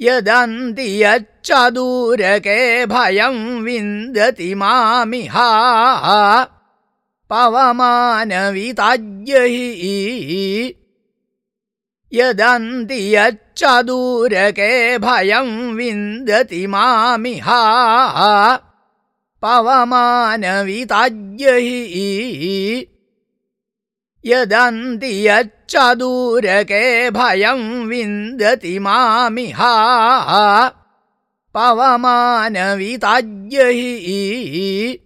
यदन्ति यच्चदूरके भयं विन्दति मामिहा। पवमानविताज्य हि। यदन्ति यच्चदूरके भयं विन्दति मामिहा। पवमानविताज्य हि यदन्ति यच्चदूरके भयं विन्दति मामिहा। पवमानविताज्य हि